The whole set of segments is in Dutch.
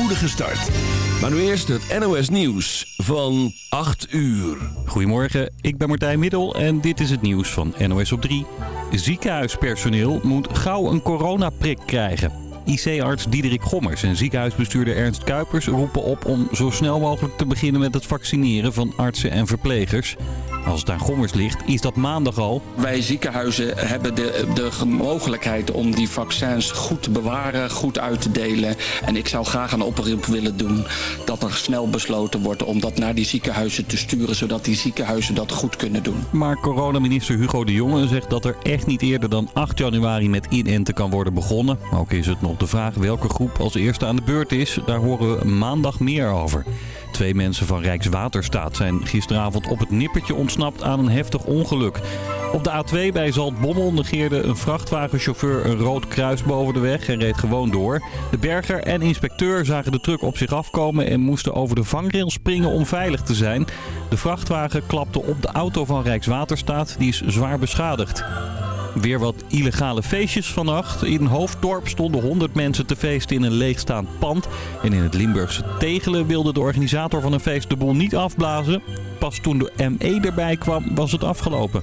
spoedige start. Maar nu eerst het NOS Nieuws van 8 uur. Goedemorgen, ik ben Martijn Middel en dit is het nieuws van NOS op 3. Ziekenhuispersoneel moet gauw een coronaprik krijgen. IC-arts Diederik Gommers en ziekenhuisbestuurder Ernst Kuipers roepen op om zo snel mogelijk te beginnen met het vaccineren van artsen en verplegers. Als het aan Gommers ligt, is dat maandag al. Wij ziekenhuizen hebben de, de mogelijkheid om die vaccins goed te bewaren, goed uit te delen. En ik zou graag een oproep willen doen dat er snel besloten wordt om dat naar die ziekenhuizen te sturen, zodat die ziekenhuizen dat goed kunnen doen. Maar coronaminister Hugo de Jonge zegt dat er echt niet eerder dan 8 januari met inenten kan worden begonnen. Ook is het nog de vraag welke groep als eerste aan de beurt is. Daar horen we maandag meer over. Twee mensen van Rijkswaterstaat zijn gisteravond op het nippertje ontsnapt aan een heftig ongeluk. Op de A2 bij Zaltbommel negeerde een vrachtwagenchauffeur een rood kruis boven de weg en reed gewoon door. De berger en inspecteur zagen de truck op zich afkomen en moesten over de vangrail springen om veilig te zijn. De vrachtwagen klapte op de auto van Rijkswaterstaat, die is zwaar beschadigd. Weer wat illegale feestjes vannacht. In Hoofddorp stonden 100 mensen te feesten in een leegstaand pand. En in het Limburgse Tegelen wilde de organisator van een feest de boel niet afblazen. Pas toen de ME erbij kwam was het afgelopen.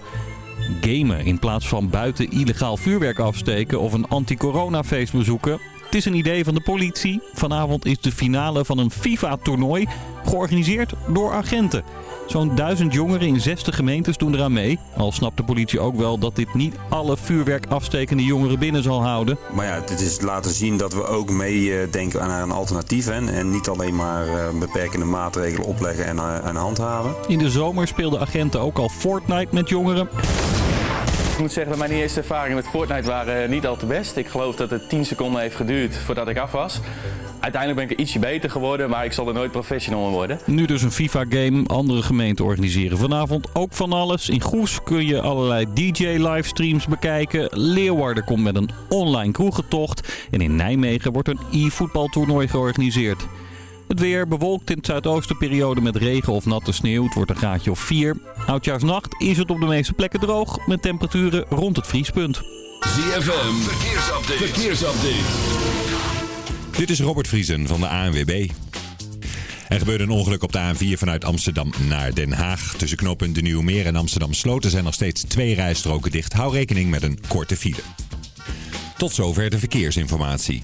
Gamen in plaats van buiten illegaal vuurwerk afsteken of een anti-corona-feest bezoeken. Het is een idee van de politie. Vanavond is de finale van een FIFA-toernooi georganiseerd door agenten. Zo'n duizend jongeren in 60 gemeentes doen eraan mee. Al snapt de politie ook wel dat dit niet alle vuurwerk afstekende jongeren binnen zal houden. Maar ja, dit is laten zien dat we ook meedenken aan een alternatief. Hè? En niet alleen maar eh, beperkende maatregelen opleggen en, uh, en handhaven. In de zomer speelden agenten ook al Fortnite met jongeren. Ik moet zeggen dat mijn eerste ervaringen met Fortnite waren niet al te best. Ik geloof dat het 10 seconden heeft geduurd voordat ik af was. Uiteindelijk ben ik ietsje beter geworden, maar ik zal er nooit professional in worden. Nu dus een FIFA-game. Andere gemeenten organiseren vanavond ook van alles. In Goes kun je allerlei DJ-livestreams bekijken. Leeuwarden komt met een online kroegentocht. En in Nijmegen wordt een e-voetbaltoernooi georganiseerd. Het weer bewolkt in het zuidoosten periode met regen of natte sneeuw. Het wordt een graadje of 4. Oudjaarsnacht is het op de meeste plekken droog met temperaturen rond het vriespunt. ZFM, verkeersupdate. verkeersupdate. Dit is Robert Vriesen van de ANWB. Er gebeurde een ongeluk op de A4 vanuit Amsterdam naar Den Haag. Tussen knooppunt De Nieuwe Meer en Amsterdam Sloten zijn nog steeds twee rijstroken dicht. Hou rekening met een korte file. Tot zover de verkeersinformatie.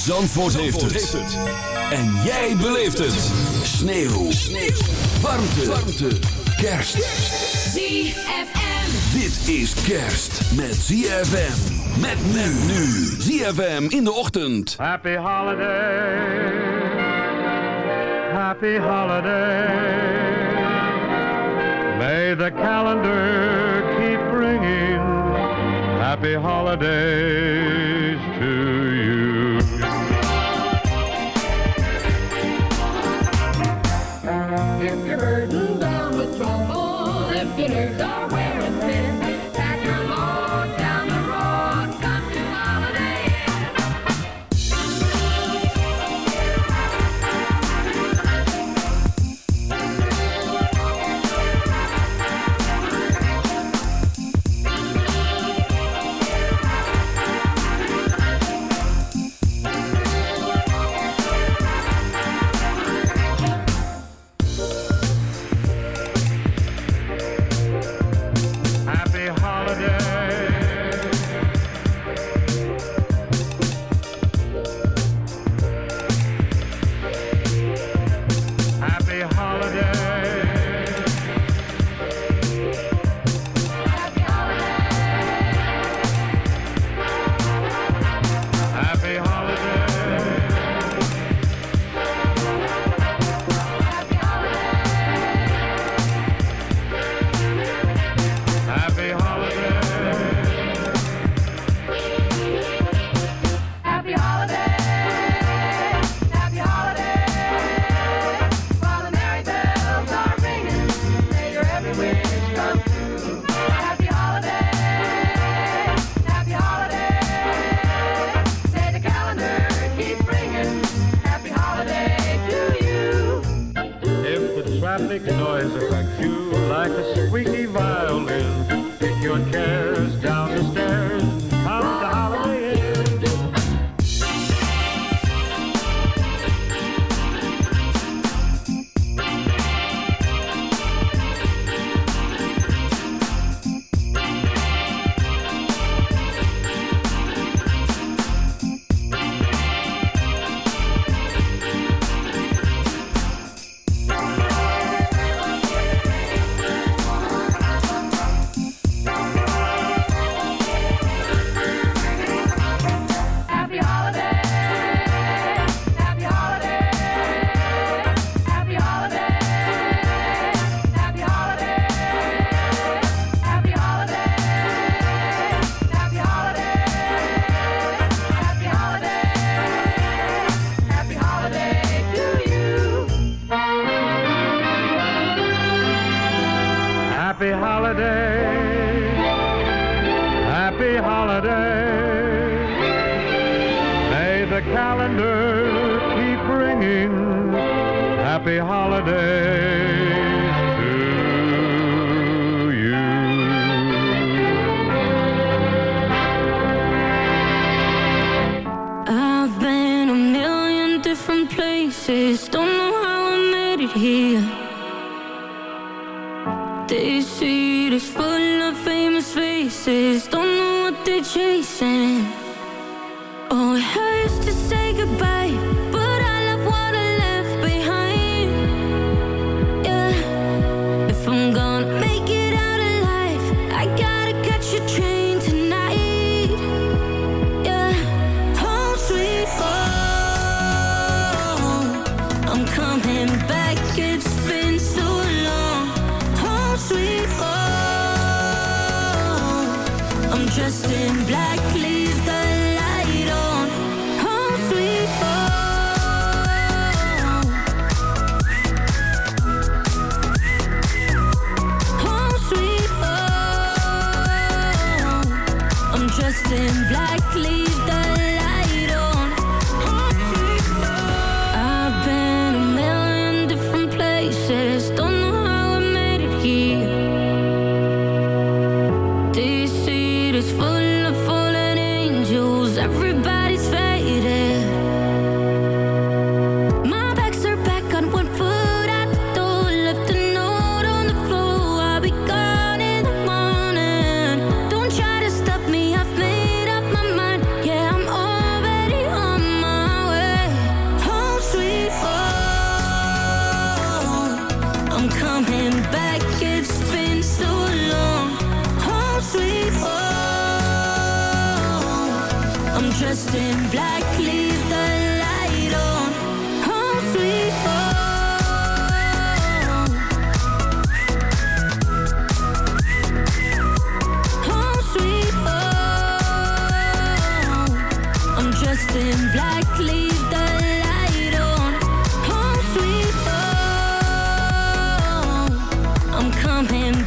Zandvoort, heeft, het. En jij beleeft het. Sneeuw. Sneeuw. Warmte. Warmte. Kerst. ZFM. Dit is kerst met ZFM. Met men nu. ZFM in de ochtend. Happy holiday. Happy holiday. May the calendar keep bringing happy holidays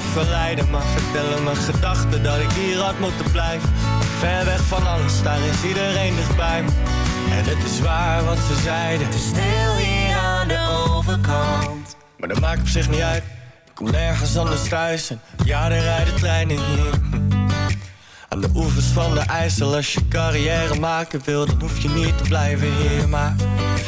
verleiden. Maar vertellen mijn gedachten dat ik hier had moeten blijven. Ver weg van alles, daar is iedereen dichtbij. Me En het is waar wat ze zeiden. Het is stil hier aan de overkant. Maar dat maakt op zich niet uit. Ik kom nergens anders thuis. En ja, er rijden treinen hier. Aan de oevers van de IJssel Als je carrière maken wil, dan hoef je niet te blijven hier Maar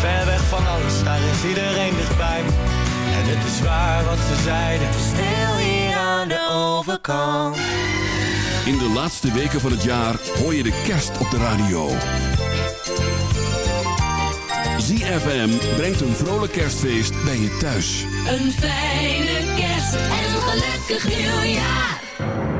Ver weg van alles, daar is iedereen dichtbij me En het is waar wat ze zeiden Stil hier aan de overkant In de laatste weken van het jaar hoor je de kerst op de radio. ZFM brengt een vrolijk kerstfeest bij je thuis. Een fijne kerst en een gelukkig nieuwjaar.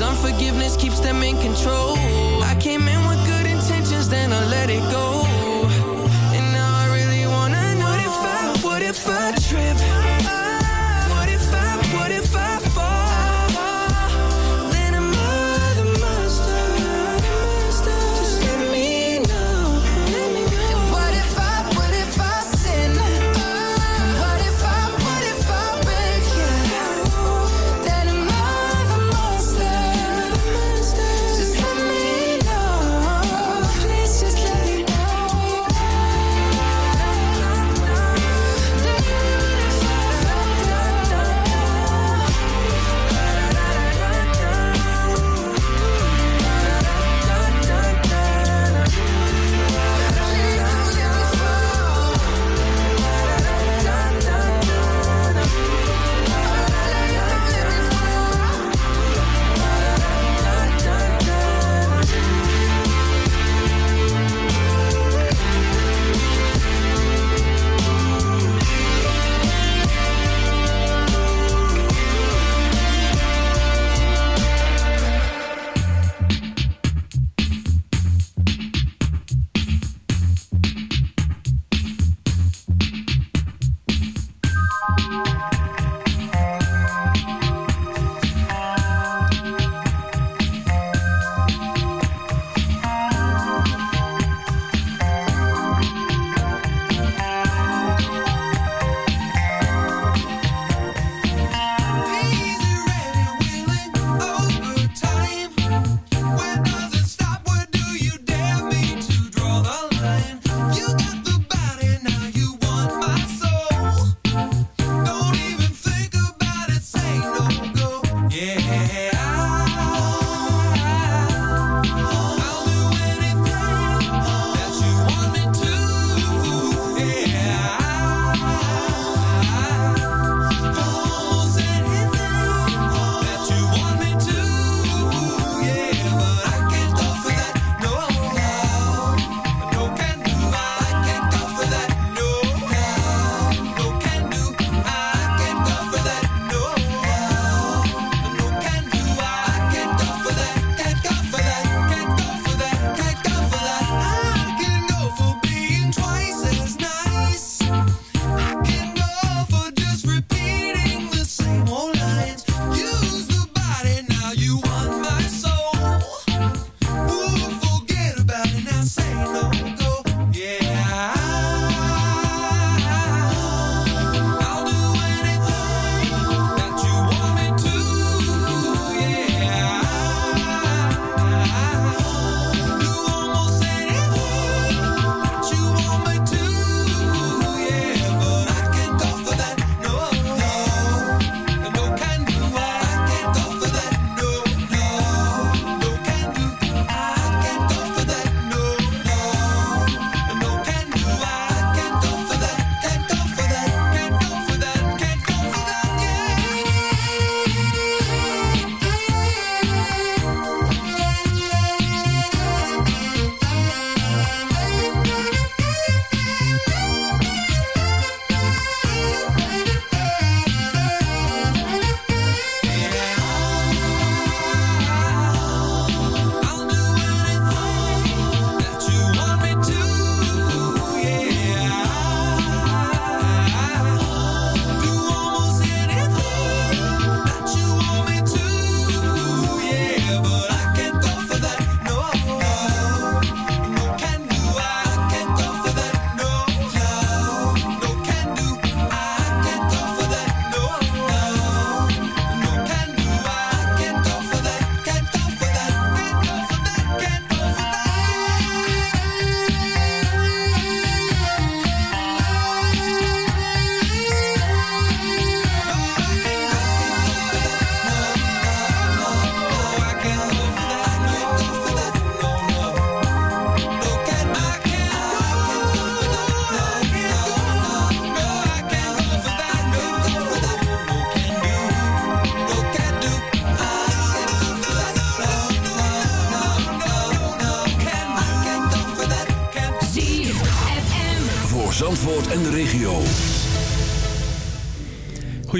Cause unforgiveness keeps them in control. I came in with good intentions, then I let it go. And now I really wanna know if I, what if I trip?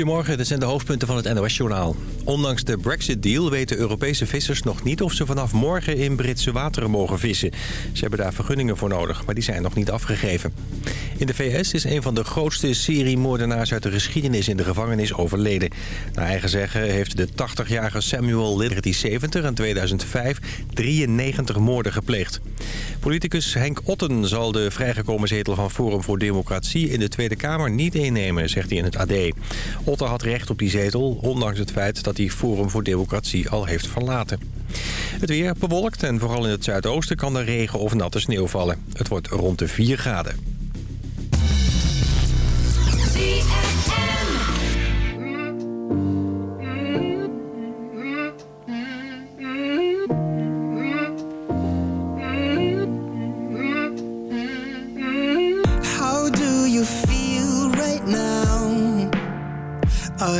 Goedemorgen, dit zijn de hoofdpunten van het NOS-journaal. Ondanks de Brexit-deal weten Europese vissers nog niet of ze vanaf morgen in Britse wateren mogen vissen. Ze hebben daar vergunningen voor nodig, maar die zijn nog niet afgegeven. In de VS is een van de grootste seriemoordenaars uit de geschiedenis in de gevangenis overleden. Naar eigen zeggen heeft de 80-jarige Samuel Liberty 70 in 2005 93 moorden gepleegd. Politicus Henk Otten zal de vrijgekomen zetel van Forum voor Democratie in de Tweede Kamer niet innemen, zegt hij in het AD. Otten had recht op die zetel, ondanks het feit dat hij Forum voor Democratie al heeft verlaten. Het weer bewolkt en vooral in het zuidoosten kan er regen of natte sneeuw vallen. Het wordt rond de 4 graden.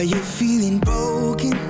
Are you feeling broken?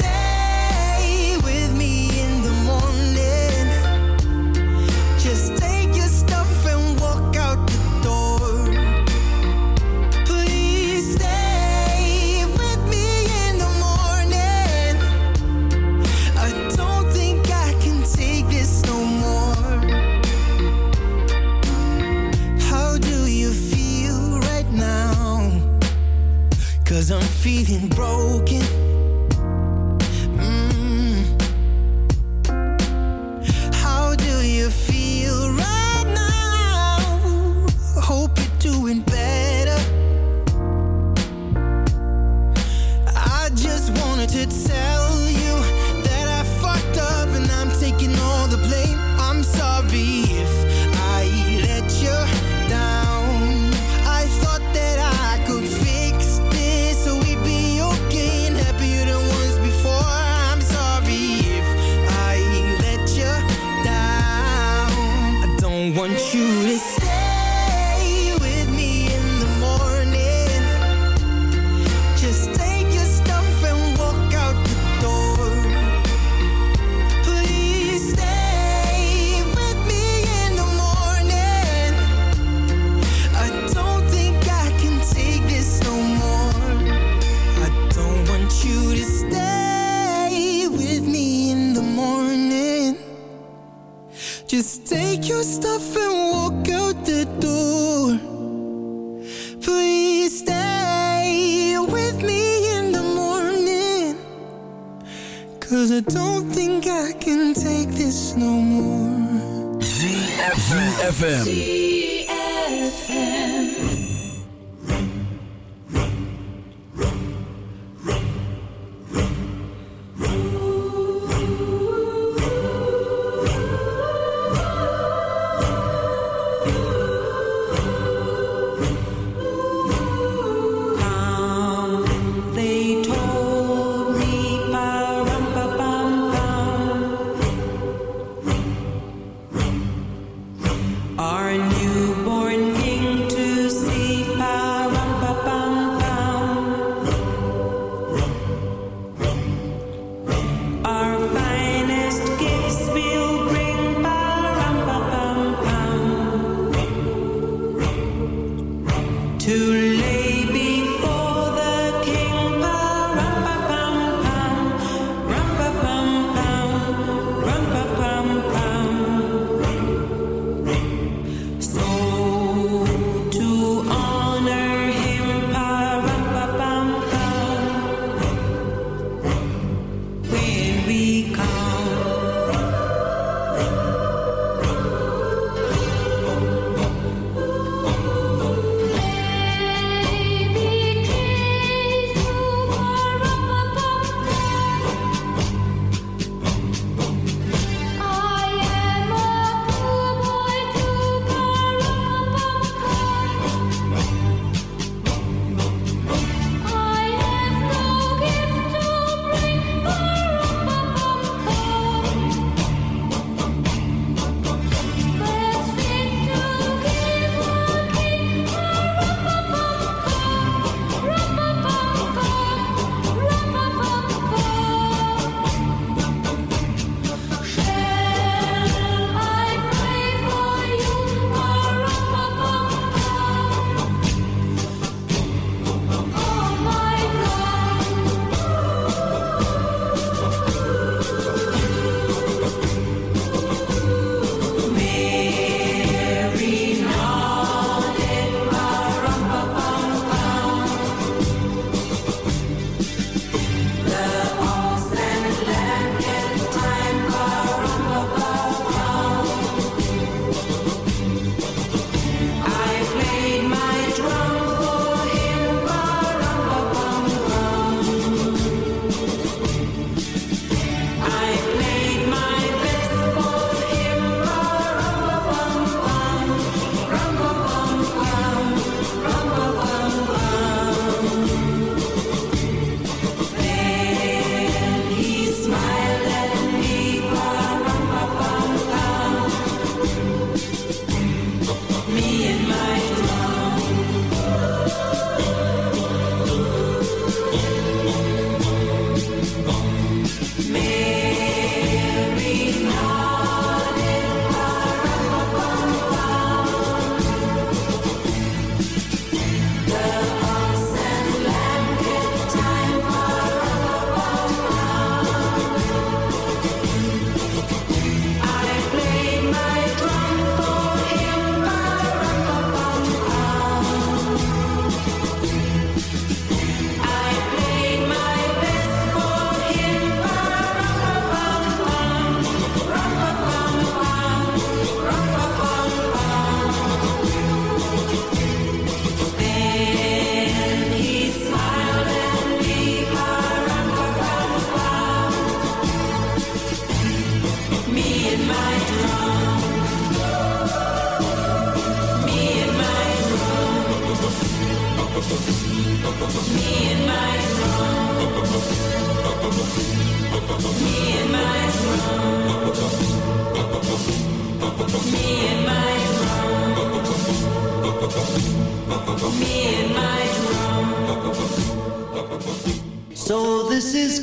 ZFM.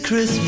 Christmas.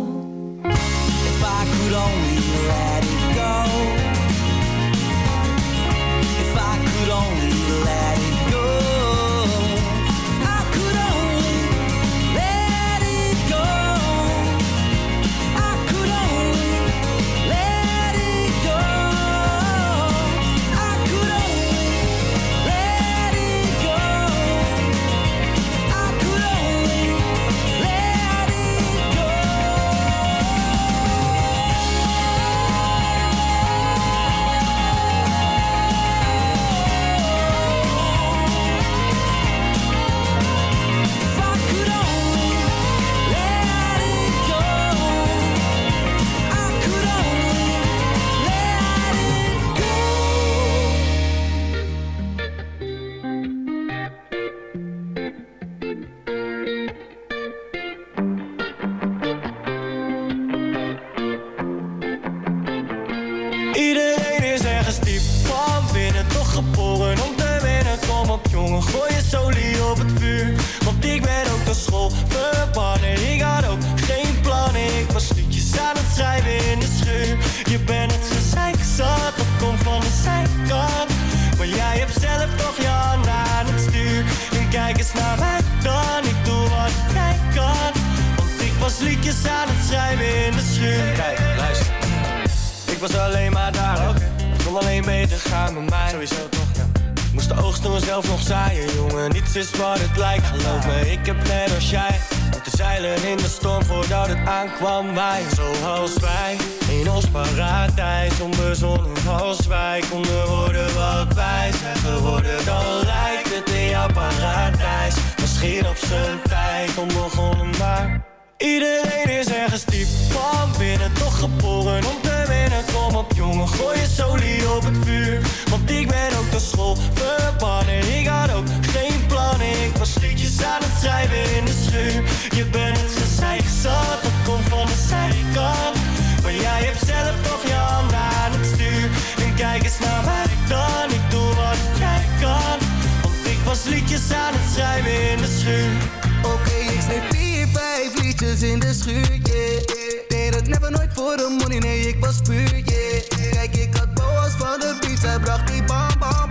dus in de schuur, yeah. Deed het never nooit voor de money, nee, ik was puur, yeah. Kijk, ik had boas van de beats, hij bracht die bam, bam,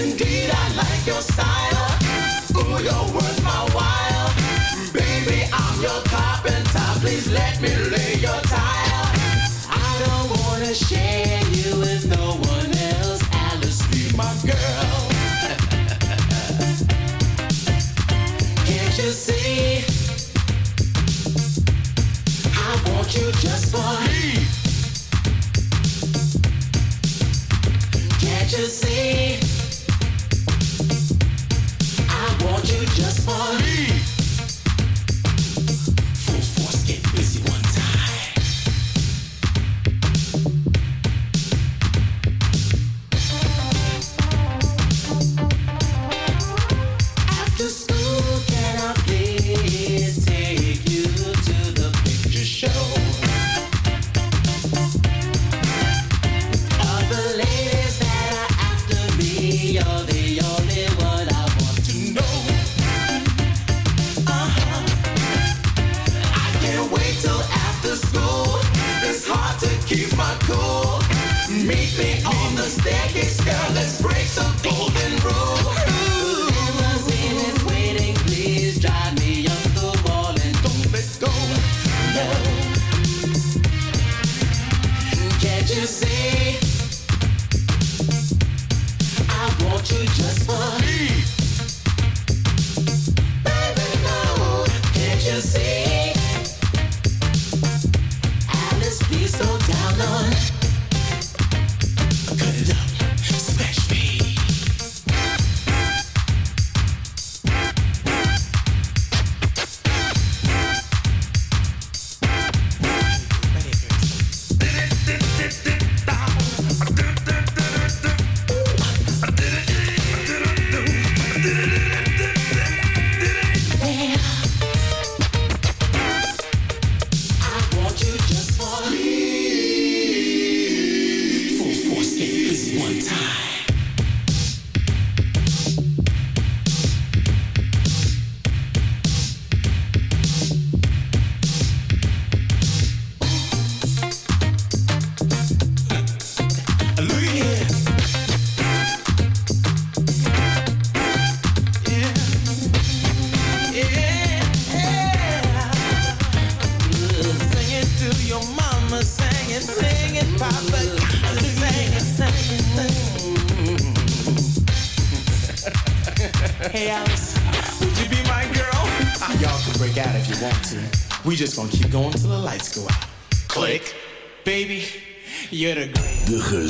indeed I like your style. Ooh, you're worth my while. Baby, I'm your carpenter. Please let me lay your tile. I don't wanna share you with no one else. Alice, be my girl. Can't you see? I want you just for me. Can't you see?